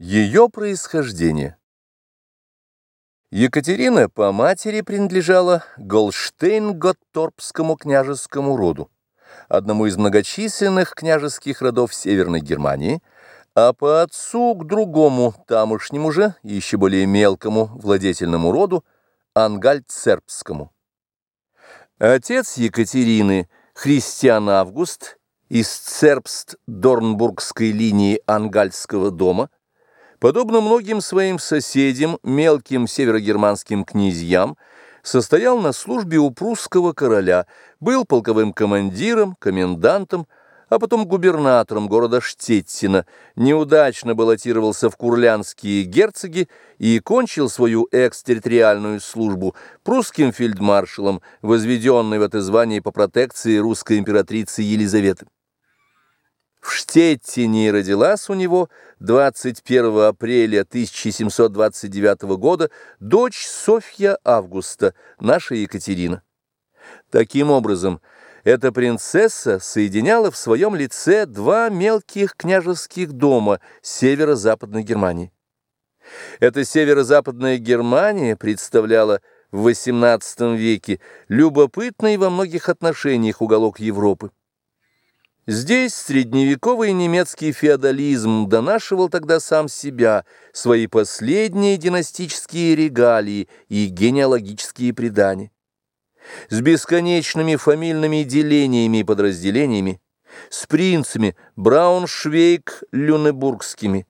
Ее происхождение Екатерина по матери принадлежала Голштейн-Готторпскому княжескому роду, одному из многочисленных княжеских родов Северной Германии, а по отцу к другому, тамошнему же, еще более мелкому владетельному роду, Ангальцербскому. Отец Екатерины, Христиан Август, из Цербст-Дорнбургской линии Ангальского дома, подобно многим своим соседям, мелким северогерманским князьям, состоял на службе у прусского короля, был полковым командиром, комендантом, а потом губернатором города Штеттина, неудачно баллотировался в курлянские герцоги и кончил свою экстерриториальную службу прусским фельдмаршалом, возведенный в это звание по протекции русской императрицы Елизаветы. В Штеттине родилась у него 21 апреля 1729 года дочь Софья Августа, наша Екатерина. Таким образом, эта принцесса соединяла в своем лице два мелких княжеских дома северо-западной Германии. Эта северо-западная Германия представляла в XVIII веке любопытный во многих отношениях уголок Европы. Здесь средневековый немецкий феодализм донашивал тогда сам себя, свои последние династические регалии и генеалогические предания. С бесконечными фамильными делениями и подразделениями, с принцами Брауншвейг-Люнебургскими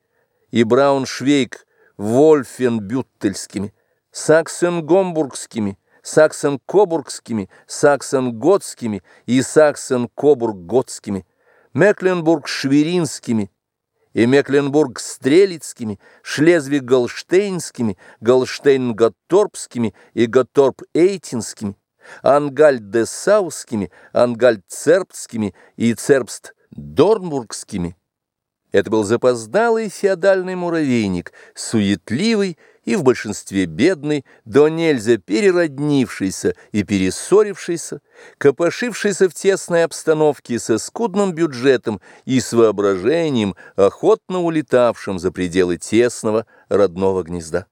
и Брауншвейг-Вольфенбюттельскими, Саксен-Гомбургскими, саксон-кобургскими, саксон-готскими и саксон-кобург-готскими, мекленбург-шверинскими и мекленбург-стрелицкими, шлезвиг-голштейнскими, голштейн-готторпскими и готторп-эйтинскими, ангальд-десаускими, ангальд-цербскими и цербст-дорнбургскими. Это был запоздалый феодальный муравейник, суетливый и в большинстве бедный, до нельзя перероднившийся и перессорившийся, копошившийся в тесной обстановке со скудным бюджетом и с воображением, охотно улетавшим за пределы тесного родного гнезда.